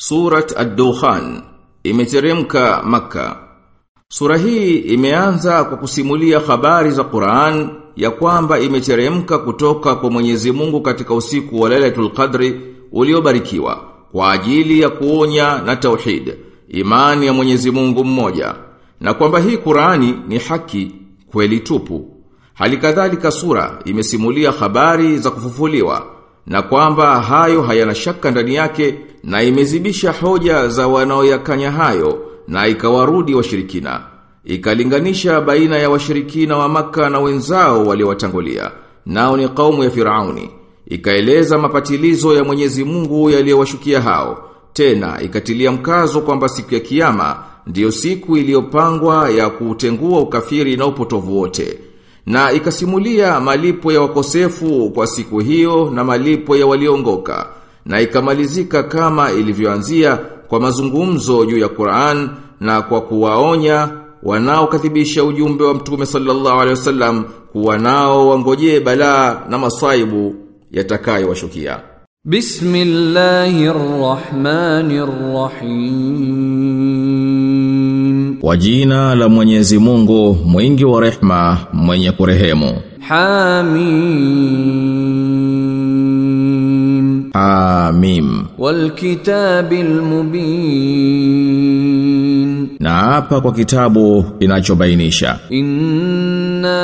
Surat Ad-Dukhan imeteremka maka. Sura hii imeanza kwa kusimulia habari za Qur'an ya kwamba imeteremka kutoka kwa Mwenyezi Mungu katika usiku wa Lailatul Qadri uliobarikiwa kwa ajili ya kuonya na tauhid, imani ya Mwenyezi Mungu mmoja, na kwamba hii Qur'ani ni haki kweli tupu. Halikadhalika sura imesimulia habari za kufufuliwa na kwamba hayo hayana shaka ndani yake na imezibisha hoja za wanaoyakanya hayo na ikawarudi washirikina. Ikalinganisha baina ya washirikina wa maka na wenzao waliowatangulia. Nao ni kaumu ya Firauni. Ikaeleza mapatilizo ya Mwenyezi Mungu yaliyowashukia hao. Tena ikatilia mkazo kwamba siku ya kiyama ndiyo siku iliyopangwa ya kuutengua ukafiri na upotovu wote. Na ikasimulia malipo ya wakosefu kwa siku hiyo na malipo ya waliongoka. Na ikamalizika kama ilivyoanzia kwa mazungumzo juu ya Qur'an na kwa kuwaonya wanaokadhibisha ujumbe wa Mtume sallallahu alaihi wasallam kuwa nao wangojee balaa na masaibu yatakayowashukia. Bismillahirrahmanirrahim. Kwa jina la Mwenyezi Mungu mwingi wa rehma mwenye kurehemu. Hamim. Hamim. Wal kitabil mubin. Na hapa kwa kitabu kinachobainisha. Inna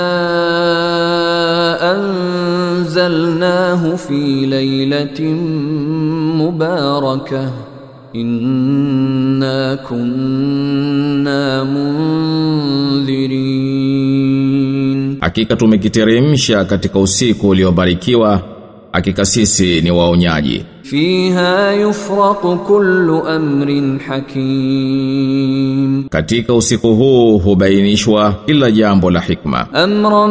anzalnahu fi laylatin mubarakah. Inna kunna mundhirin. Hakika tumekiteremsha katika usiku uliobarikiwa. Hakika sisi ni waonyaji. Fiha yufraqu kullu amrin hakim. Katika usiku huu hubainishwa kila jambo la hikma. Amran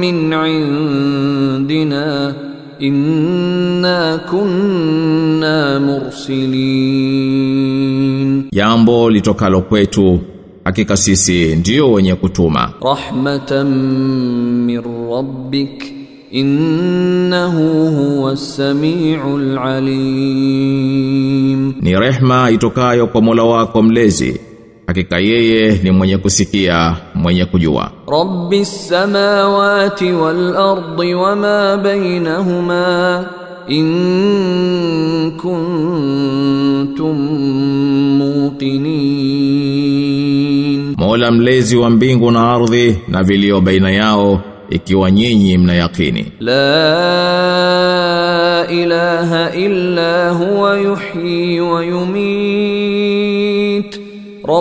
min indina inna kunna mursilin. Jambo litokalo kwetu hakika sisi ndio wenye kutuma. Rahmatan min rabbik innahu huwas samiul alim. Ni rehma itokayo kwa Mola wako mlezi. Hakika yeye ni mwenye kusikia, mwenye kujua. Rabbis samawati wal ardi wama bainahuma in kuntum muqinin. Mola mlezi wa mbingu na ardhi na vilio baina yao ikiwa nyinyi mna yakini. La ilaha illa huwa yuhyi wa yumit. Wa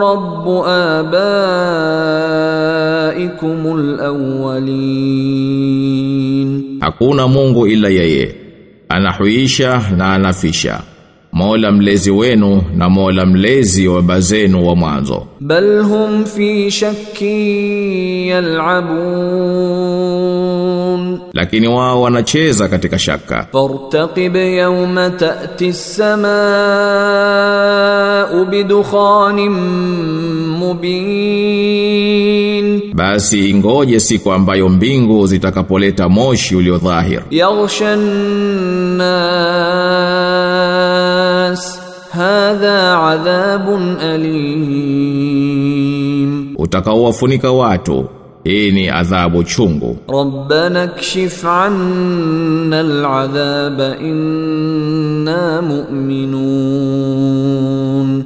rabbu abaikumul awwalin. Hakuna Mungu ila yeye. Anahuisha na anafisha. Mola mlezi wenu na Mola mlezi wa baba zenu wa mwanzo. Bal hum fi shakkin yal'abun. Lakini wao wanacheza katika shaka. Fartaqib yawma ta'ti as-samaa'u bidukhanin mubin. Basi ingoje siku ambayo mbingu zitakapoleta moshi ulio dhahir. Yaghsha an-nas hadha 'adhabun alim. Utakaowafunika watu hii ni adhabu chungu. Rabbana kshif 'anna al-'adhaba inna mu'minun.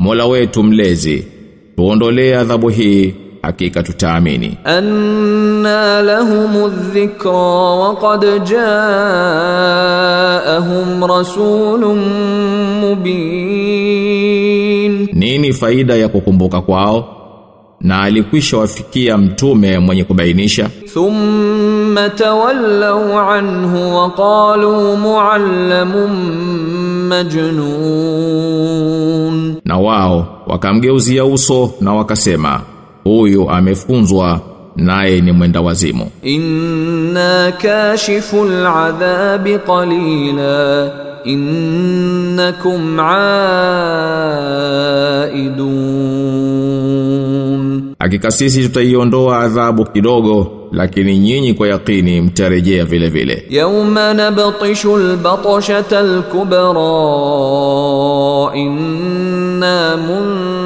Mola wetu mlezi, tuondolee adhabu hii hakika tutaamini. Anna lahum adh-dhikra wa qad ja'ahum rasulun mubin. Nini faida ya kukumbuka kwao? Na alikwisha wafikia mtume mwenye kubainisha. Thumma tawallu anhu wa qalu muallamun majnun. Na wao wakamgeuzia uso na wakasema, huyu amefunzwa naye ni mwenda wazimu. Inna kashiful adhabi qalila innakum aaidun hakika sisi tutaiondoa adhabu kidogo lakini nyinyi kwa yakini mtarejea vile vile. Yauma nabtishu albatshata alkubra inna mun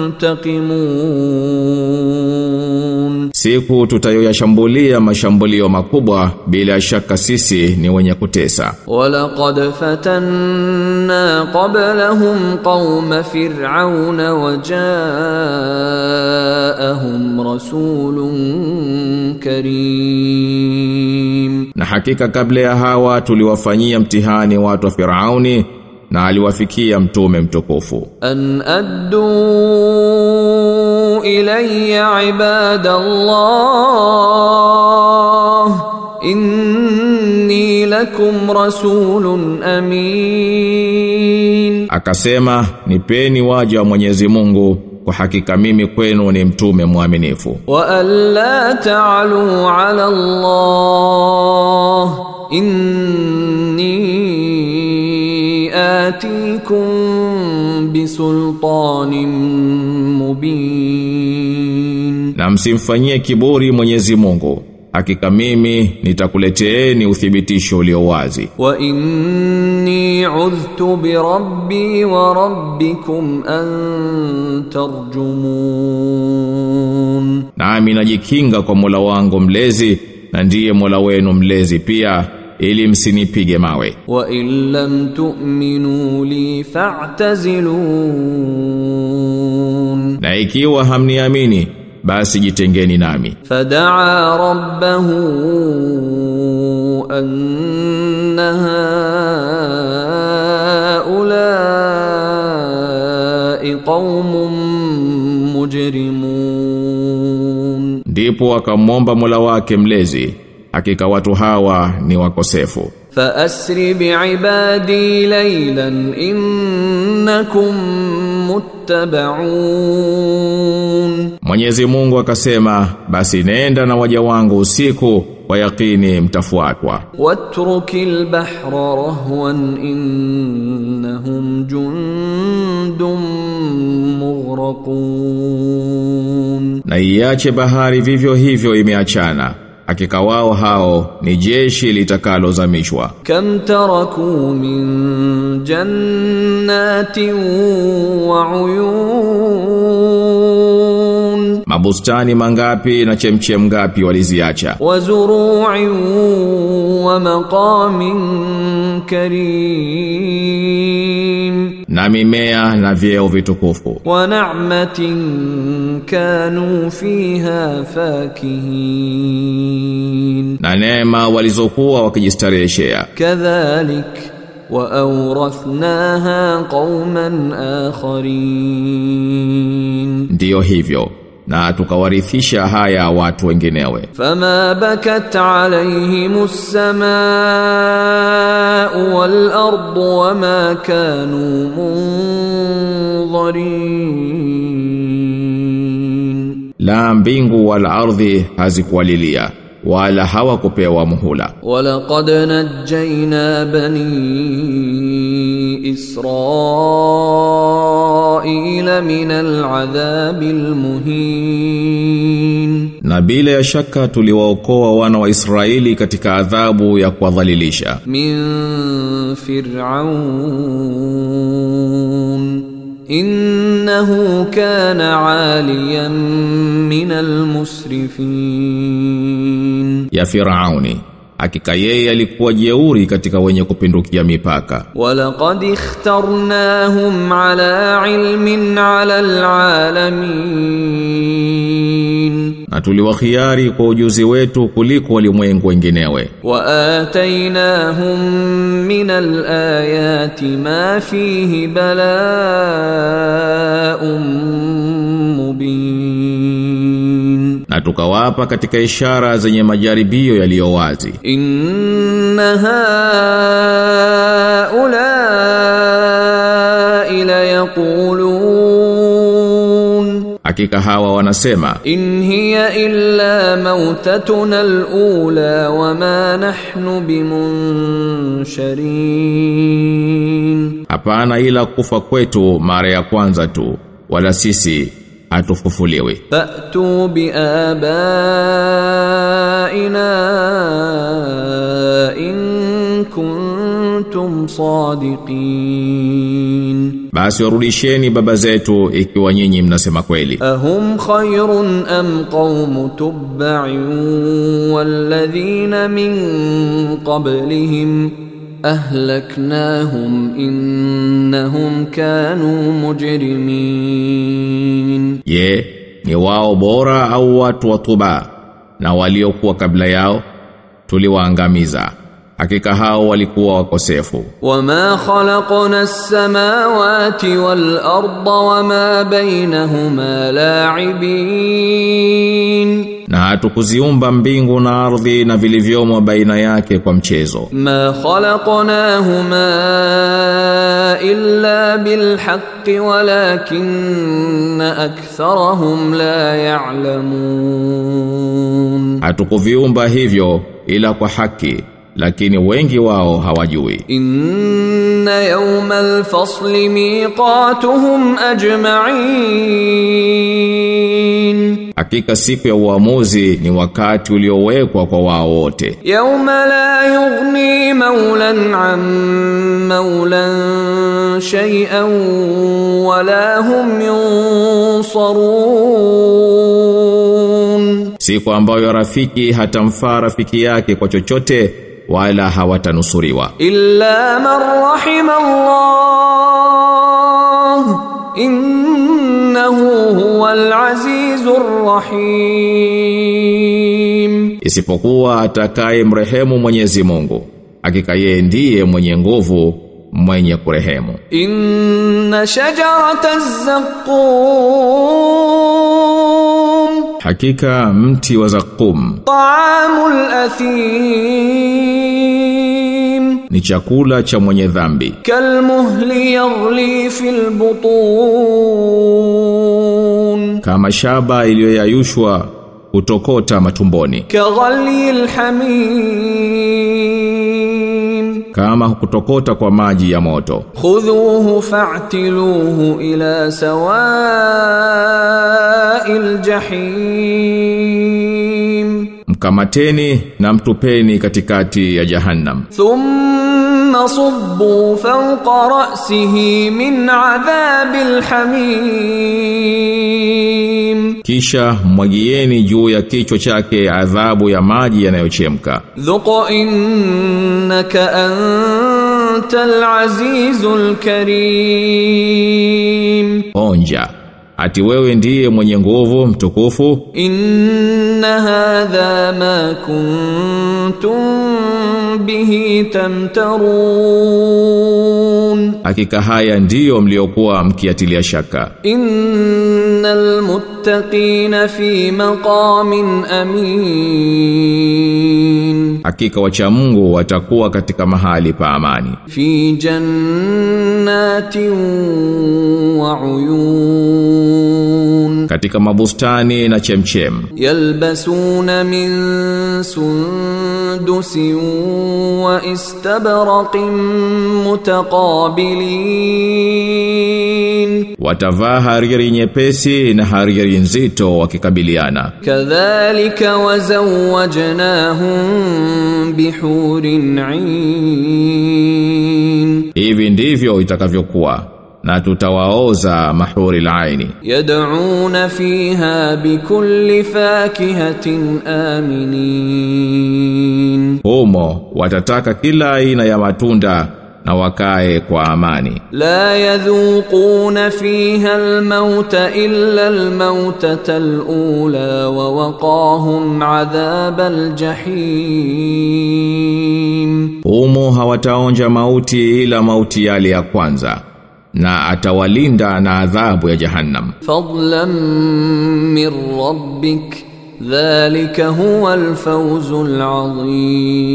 muntakimun Siku tutayoyashambulia mashambulio makubwa bila shaka sisi ni wenye kutesa. Wala qad fatanna qablahum qauma fir'auna wajaahum rasulun karim. Na hakika kabla ya hawa tuliwafanyia mtihani watu wa Firauni na aliwafikia mtume mtukufu. An addu ilayya ibadallah inni lakum rasulun amin. Akasema nipeni waja wa Mwenyezi Mungu kwa hakika mimi kwenu ni mtume mwaminifu. Wa alla ta'alu ala Allah inni آتيكم بسلطان مبين Na msimfanyie kiburi Mwenyezi Mungu. Hakika mimi nitakuleteeni uthibitisho ulio wazi. وإني عذت بربي وربكم أن ترجمون Nami najikinga kwa Mola wangu mlezi na ndiye Mola wenu mlezi pia ili msinipige mawe. Wa in lam tu'minu li fa'tazilun. Na ikiwa hamniamini basi jitengeni nami. Fad'a rabbahu annaha ulai qaumun mujrimun. Ndipo akamwomba Mola wake mlezi hakika watu hawa ni wakosefu. Fa asri bi ibadi laylan innakum muttabaun. Mwenyezi Mungu akasema basi nenda na waja wangu usiku wa yaqini mtafuatwa. Watrukil bahra rahwan innahum jundum mughraqun. Na iache bahari vivyo hivyo imeachana hakika wao hao ni jeshi litakalozamishwa. Kam taraku min jannatin wa uyun Mabustani mangapi na chemchem ngapi waliziacha. وزروع ومقام كريم Na mimea na vyeo vitukufu. ونعمة كانوا فيها فاكهين Na neema walizokuwa wakijistareheshea. كذلك وأورثناها قوما آخرين Ndiyo hivyo. na tukawarithisha haya watu wenginewe. Fama bakat alayhimus samaa wal ardu wama kanu munzarin, la mbingu wal ardhi hazikuwalilia wala hawakupewa muhula. Walaqad najjayna bani Israila min al-adhabil muhin. Na bila ya shaka tuliwaokoa wana wa Israeli katika adhabu ya kuwadhalilisha. Min fir'aun. Innahu kana aliyan min al-musrifin ya fir'auni hakika yeye alikuwa jeuri katika wenye kupindukia mipaka. Walaqad ikhtarnahum ala ilmin ala alalamin. Na tuliwahiari kwa ujuzi wetu kuliko walimwengu wenginewe. Wa atainahum min alayati ma fihi bala'un mubin na tukawapa katika ishara zenye majaribio yaliyo wazi. Inna haula ila yaqulun hakika hawa wanasema in hiya illa mautatuna alula wama nahnu bimunsharin. Hapana ila kufa kwetu mara ya kwanza tu wala sisi atufufuliwe. Fatu biabaina in kuntum sadiqin. Basi warudisheni baba zetu ikiwa nyinyi mnasema kweli. Ahum khairun am qaum tubba'in walladhina min qablihim ahlaknahum innahum kanu mujrimin je ni wao bora au watu wa Tuba na waliokuwa kabla yao tuliwaangamiza hakika hao walikuwa wakosefu. Wama khalaqna as-samawati wal arda wama bainahuma la'ibin. Na hatukuziumba mbingu na ardhi na vilivyomo baina yake kwa mchezo. Ma khalaqnahuma illa bilhaqqi walakinna aktharahum la ya'lamun. Hatukuviumba hivyo ila kwa haki lakini wengi wao hawajui. Inna yawmal fasli miqatuhum ajma'in, hakika siku ya uamuzi ni wakati uliowekwa kwa wao wote. Yawma la yughni mawlan an mawlan shay'an wala hum yunsarun, siku ambayo rafiki hatamfaa rafiki yake kwa chochote wala hawatanusuriwa illa man rahima Allah innahu huwal azizur rahim. Isipokuwa atakaye mrehemu Mwenyezi Mungu hakika yeye ndiye mwenye nguvu mwenye kurehemu. Inna shajarata zaqqum. Hakika mti wa zakum Taamul athim. Ni chakula cha mwenye dhambi. Kalmuhli yaghli fil butun. Kama shaba iliyoyayushwa utokota matumboni. Kaghalil hamim kama hukutokota kwa maji ya moto. Khudhuhu fa'tiluhu ila sawa'il jahim. Mkamateni na mtupeni katikati ya jahannam. Thumma thumma subbu fawqa ra'sihi min adhabil hamim, kisha mwagieni juu ya kichwa chake adhabu ya maji yanayochemka. Dhuqa innaka antal azizul karim, onja ati wewe ndiye mwenye nguvu mtukufu. Inna hadha ma kuntum bihi tamtarun. Hakika haya ndiyo mliokuwa mkiatilia shaka. Innal mut muttaqina fi maqamin amin, hakika wacha Mungu watakuwa katika mahali pa amani. Fi jannatin wa uyun, katika mabustani na chemchem. Yalbasuna min sundusin wa istabraqin mutaqabilin, watavaa hariri nyepesi na hariri stori nzito wakikabiliana. Kadhalika wazawajnahum bihurin ain hivi ndivyo itakavyokuwa na tutawaoza mahuri laini. Yad'una fiha bikulli fakihatin aminin. Humo watataka kila aina ya matunda na wakae kwa amani لا يذوقون فيها الموت إلا الموتة الأولى ووقاهم عذاب الجحيم humo hawataonja mauti ila mauti yale ya kwanza na atawalinda na adhabu ya jahannam فضلا من ربك ذلك هو الفوز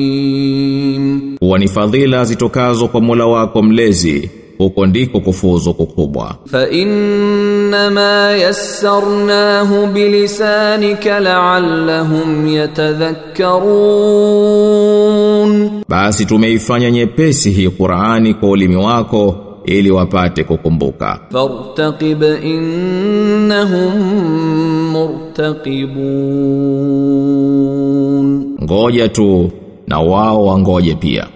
العظيم kuwa ni fadhila zitokazo kwa Mola wako mlezi huko ndiko kufuzu kukubwa. Fa inna ma yassarnahu bilisanika la'allahum yatadhakkarun. Basi tumeifanya nyepesi hii Qur'ani kwa ulimi wako ili wapate kukumbuka. Fartaqib innahum murtaqibun. Ngoja tu na wao wangoje pia.